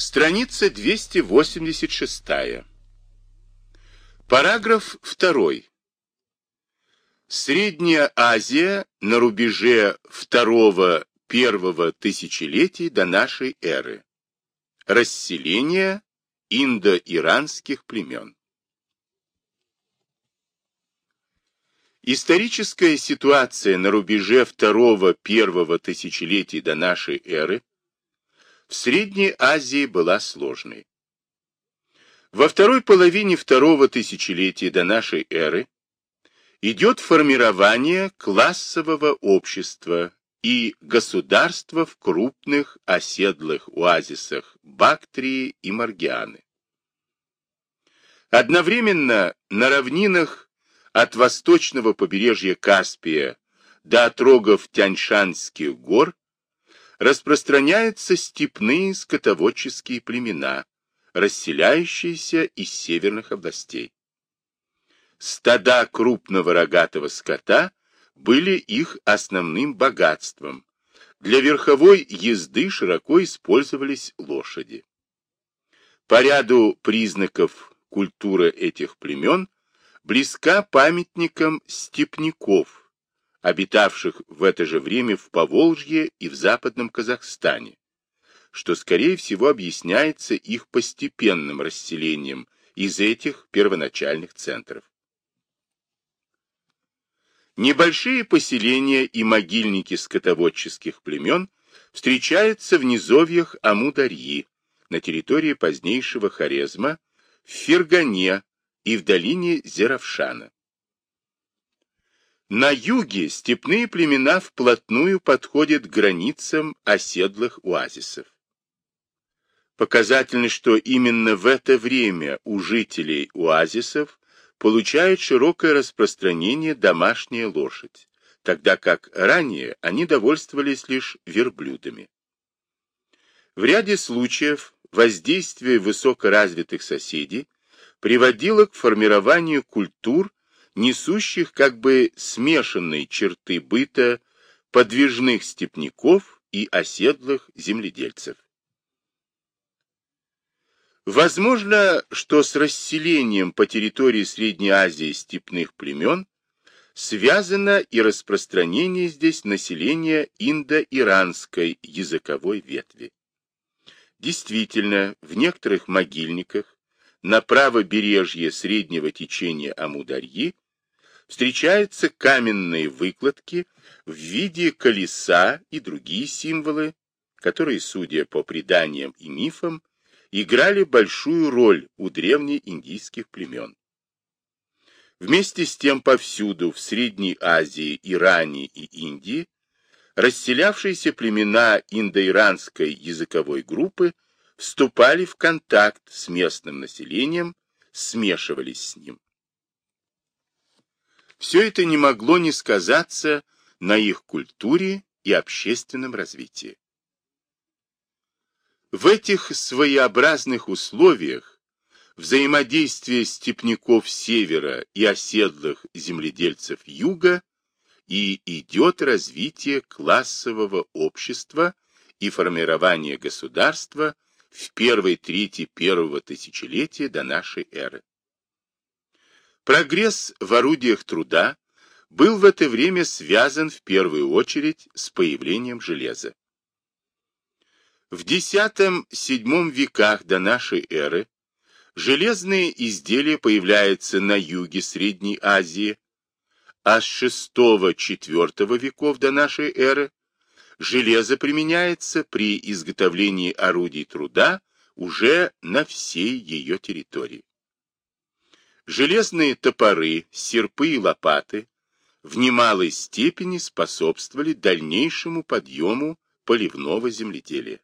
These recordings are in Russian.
Страница 286. Параграф 2. Средняя Азия на рубеже второго-первого тысячелетий до нашей эры. Расселение индо-иранских племен. Историческая ситуация на рубеже второго-первого тысячелетий до нашей эры в Средней Азии была сложной. Во второй половине второго тысячелетия до нашей эры идет формирование классового общества и государства в крупных оседлых оазисах Бактрии и Маргианы. Одновременно на равнинах от восточного побережья Каспия до отрогов Тяньшанских гор распространяются степные скотоводческие племена, расселяющиеся из северных областей. Стада крупного рогатого скота были их основным богатством. Для верховой езды широко использовались лошади. По ряду признаков культуры этих племен близка памятникам степняков, обитавших в это же время в Поволжье и в Западном Казахстане, что, скорее всего, объясняется их постепенным расселением из этих первоначальных центров. Небольшие поселения и могильники скотоводческих племен встречаются в низовьях Амударьи, на территории позднейшего Хорезма, в Фергане и в долине Зеравшана. На юге степные племена вплотную подходят к границам оседлых оазисов. Показательно, что именно в это время у жителей оазисов получает широкое распространение домашняя лошадь, тогда как ранее они довольствовались лишь верблюдами. В ряде случаев воздействие высокоразвитых соседей приводило к формированию культур, несущих как бы смешанные черты быта подвижных степняков и оседлых земледельцев. Возможно, что с расселением по территории Средней Азии степных племен связано и распространение здесь населения индо-иранской языковой ветви. Действительно, в некоторых могильниках на правобережье среднего течения Амударьи встречаются каменные выкладки в виде колеса и другие символы, которые, судя по преданиям и мифам, играли большую роль у древнеиндийских племен. Вместе с тем повсюду в Средней Азии, Иране и Индии расселявшиеся племена индоиранской языковой группы вступали в контакт с местным населением, смешивались с ним. Все это не могло не сказаться на их культуре и общественном развитии. В этих своеобразных условиях взаимодействие степняков севера и оседлых земледельцев юга и идет развитие классового общества и формирование государства в первой трети первого тысячелетия до нашей эры. Прогресс в орудиях труда был в это время связан в первую очередь с появлением железа. В X-VII веках до нашей эры железные изделия появляются на юге Средней Азии, а с VI-IV веков до нашей эры железо применяется при изготовлении орудий труда уже на всей ее территории. Железные топоры, серпы и лопаты в немалой степени способствовали дальнейшему подъему поливного земледелия.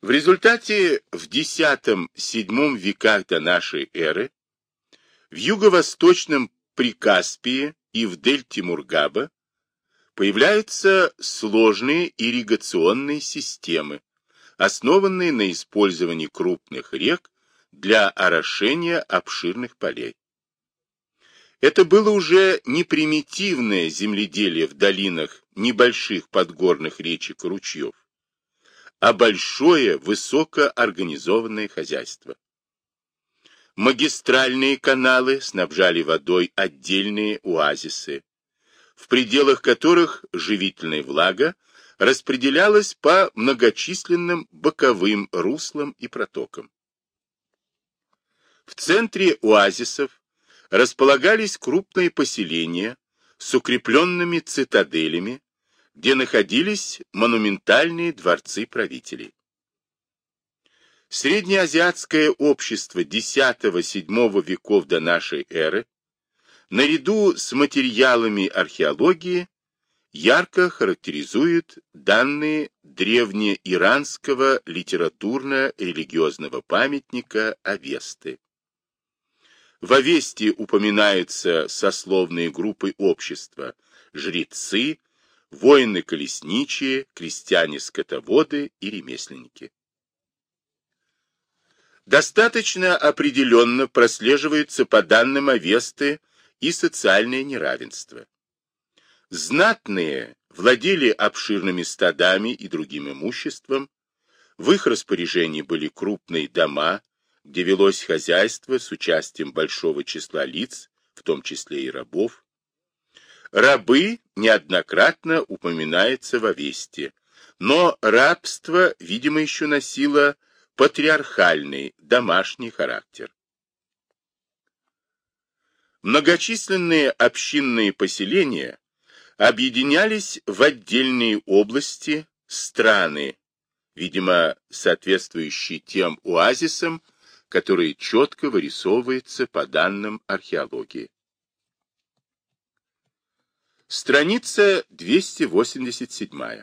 В результате в X-VII веках до нашей эры в юго-восточном Прикаспии и в дельте Мургаба появляются сложные ирригационные системы, основанные на использовании крупных рек для орошения обширных полей. Это было уже не примитивное земледелие в долинах небольших подгорных речек и ручьев, а большое высокоорганизованное хозяйство. Магистральные каналы снабжали водой отдельные оазисы, в пределах которых живительная влага распределялась по многочисленным боковым руслам и протокам. В центре оазисов располагались крупные поселения с укрепленными цитаделями, где находились монументальные дворцы правителей. Среднеазиатское общество X-VII веков до нашей эры, наряду с материалами археологии, ярко характеризует данные древнеиранского литературно-религиозного памятника Авесты. В Авесте упоминаются сословные группы общества, жрецы, воины-колесничие, крестьяне-скотоводы и ремесленники. Достаточно определенно прослеживается по данным Авесты и социальное неравенство. Знатные владели обширными стадами и другим имуществом, в их распоряжении были крупные дома, где велось хозяйство с участием большого числа лиц, в том числе и рабов. Рабы неоднократно упоминается в Овесте, но рабство, видимо, еще носило патриархальный, домашний характер. Многочисленные общинные поселения объединялись в отдельные области, страны, видимо, соответствующие тем оазисам, которые четко вырисовываются по данным археологии. Страница 287.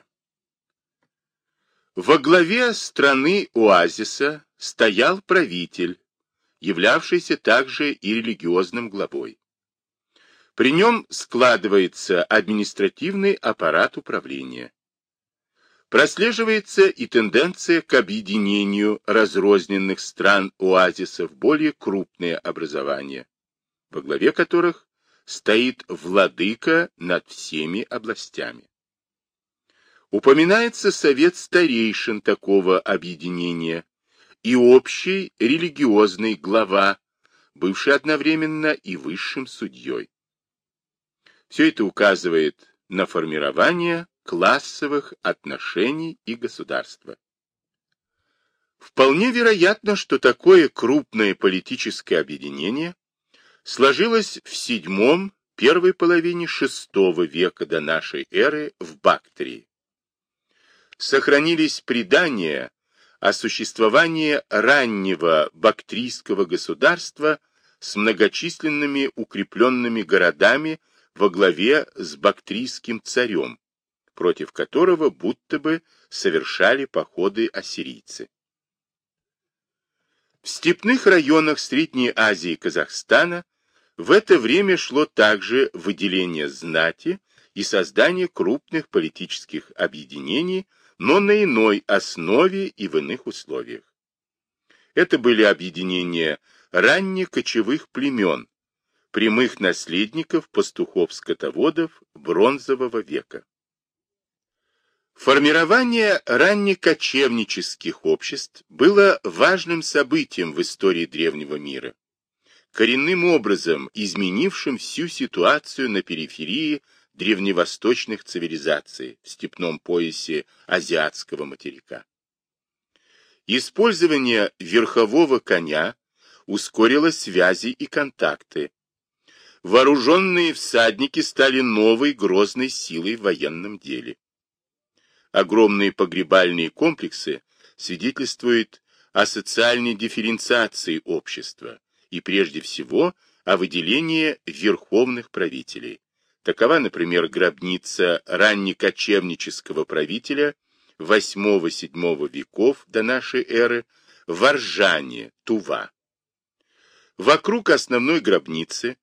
Во главе страны оазиса стоял правитель, являвшийся также и религиозным главой. При нем складывается административный аппарат управления. Прослеживается и тенденция к объединению разрозненных стран оазисов в более крупные образования, во главе которых стоит владыка над всеми областями. Упоминается совет старейшин такого объединения и общий религиозный глава, бывший одновременно и высшим судьей. Все это указывает на формирование классовых отношений и государства. Вполне вероятно, что такое крупное политическое объединение сложилось в седьмом, первой половине шестого века до нашей эры в Бактрии. Сохранились предания о существовании раннего бактрийского государства с многочисленными укрепленными городами во главе с бактрийским царем, против которого будто бы совершали походы ассирийцы. В степных районах Средней Азии и Казахстана в это время шло также выделение знати и создание крупных политических объединений, но на иной основе и в иных условиях. Это были объединения раннекочевых племен, прямых наследников пастухов-скотоводов бронзового века. Формирование раннекочевнических обществ было важным событием в истории древнего мира, коренным образом изменившим всю ситуацию на периферии древневосточных цивилизаций в степном поясе азиатского материка. Использование верхового коня ускорило связи и контакты, вооруженные всадники стали новой грозной силой в военном деле. Огромные погребальные комплексы свидетельствуют о социальной дифференциации общества и прежде всего о выделении верховных правителей. Такова, например, гробница раннекочевнического правителя VIII-VII веков до нашей эры в Оржане, Тува. Вокруг основной гробницы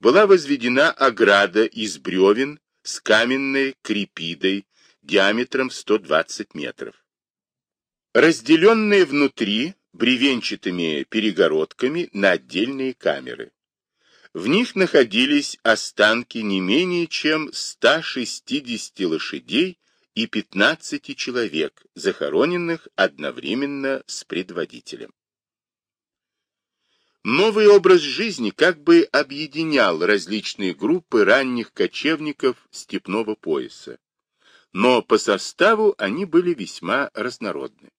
была возведена ограда из бревен с каменной крепидой диаметром 120 метров. Разделенные внутри бревенчатыми перегородками на отдельные камеры. В них находились останки не менее чем 160 лошадей и 15 человек, захороненных одновременно с предводителем. Новый образ жизни как бы объединял различные группы ранних кочевников степного пояса, но по составу они были весьма разнородны.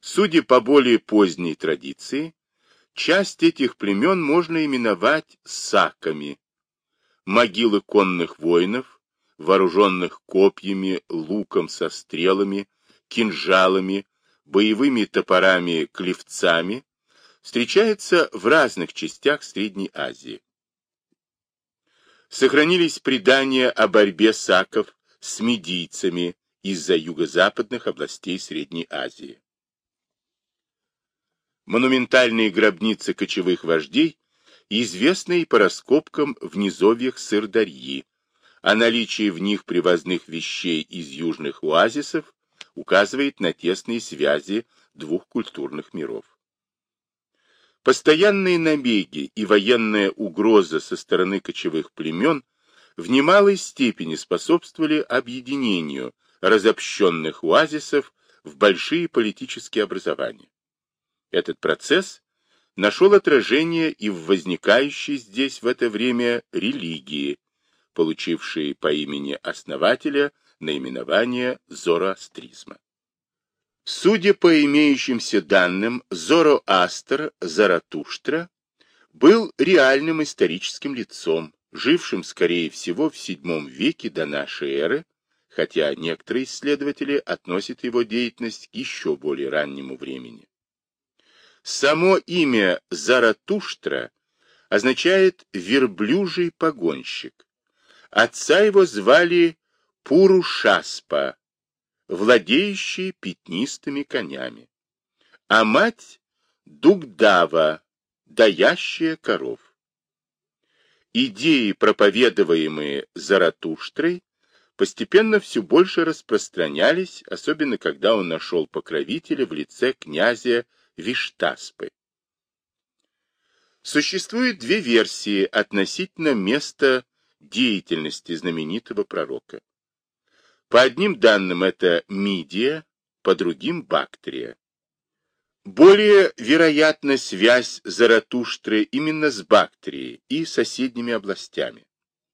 Судя по более поздней традиции, часть этих племен можно именовать саками. Могилы конных воинов, вооруженных копьями, луком со стрелами, кинжалами, боевыми топорами-клевцами, встречаются в разных частях Средней Азии. Сохранились предания о борьбе саков с медийцами из-за юго-западных областей Средней Азии. Монументальные гробницы кочевых вождей известны и по раскопкам в низовьях Сырдарьи, а наличие в них привозных вещей из южных оазисов указывает на тесные связи двух культурных миров. Постоянные набеги и военная угроза со стороны кочевых племен в немалой степени способствовали объединению разобщенных оазисов в большие политические образования. Этот процесс нашел отражение и в возникающей здесь в это время религии, получившей по имени основателя наименование зороастризма. Судя по имеющимся данным, Зороастр Заратуштра был реальным историческим лицом, жившим, скорее всего, в VII веке до нашей эры, хотя некоторые исследователи относят его деятельность к еще более раннему времени. Само имя Заратуштра означает «верблюжий погонщик». Отца его звали Пурушаспа, владеющий пятнистыми конями, а мать — Дугдава, даящая коров. Идеи, проповедуемые Заратуштрой, постепенно все больше распространялись, особенно когда он нашел покровителя в лице князя Виштаспы. Существует две версии относительно места деятельности знаменитого пророка. По одним данным это Мидия, по другим Бактрия. Более вероятна связь Заратуштры именно с Бактрией и соседними областями,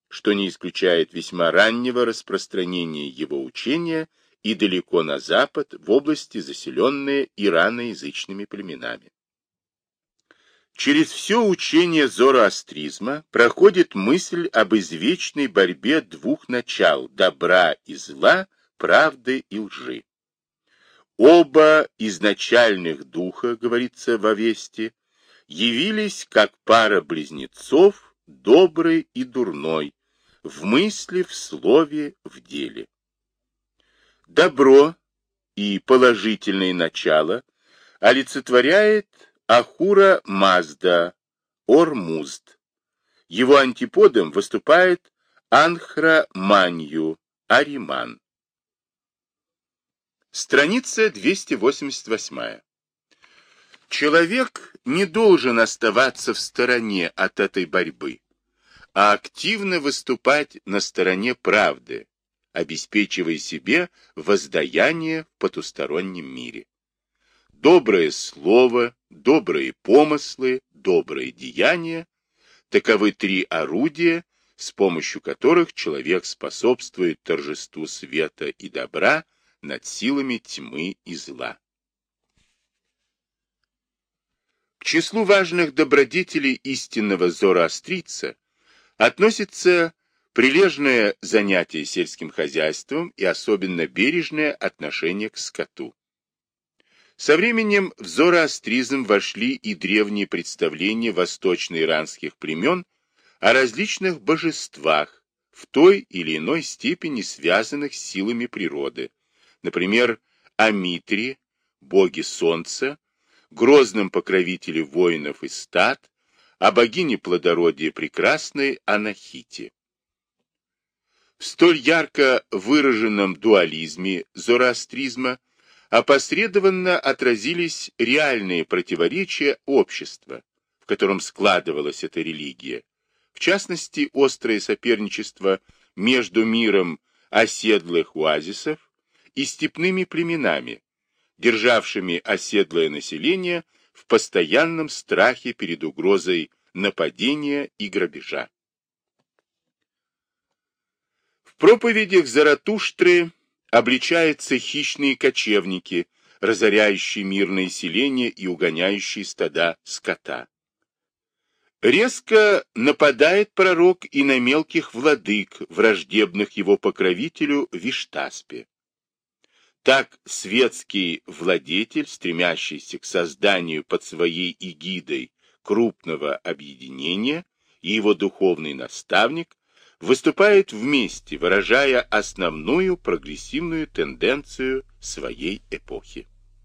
что не исключает весьма раннего распространения его учения и далеко на запад, в области, заселенные ираноязычными племенами. Через все учение зороастризма проходит мысль об извечной борьбе двух начал – добра и зла, правды и лжи. Оба изначальных духа, говорится в Овесте, явились как пара близнецов, добрый и дурной, в мысли, в слове, в деле добро и положительное начало олицетворяет Ахура Мазда, Ормузд. Его антиподом выступает Анхра Манью, Ариман. Страница 288. Человек не должен оставаться в стороне от этой борьбы, а активно выступать на стороне правды, обеспечивая себе воздаяние в потустороннем мире. Доброе слово, добрые помыслы, добрые деяния – таковы три орудия, с помощью которых человек способствует торжеству света и добра над силами тьмы и зла. К числу важных добродетелей истинного зороастрийца относится прилежное занятие сельским хозяйством и особенно бережное отношение к скоту. Со временем в зороастризм вошли и древние представления восточно-иранских племен о различных божествах, в той или иной степени связанных с силами природы, например, о Митре, боге солнца, грозном покровителе воинов и стад, о богине плодородия прекрасной Анахите. В столь ярко выраженном дуализме зороастризма опосредованно отразились реальные противоречия общества, в котором складывалась эта религия, в частности, острое соперничество между миром оседлых оазисов и степными племенами, державшими оседлое население в постоянном страхе перед угрозой нападения и грабежа. В проповедях Заратуштры обличаются хищные кочевники, разоряющие мирное селение и угоняющие стада скота. Резко нападает пророк и на мелких владык, враждебных его покровителю Виштаспе. Так светский владетель, стремящийся к созданию под своей эгидой крупного объединения, и его духовный наставник выступают вместе, выражая основную прогрессивную тенденцию своей эпохи.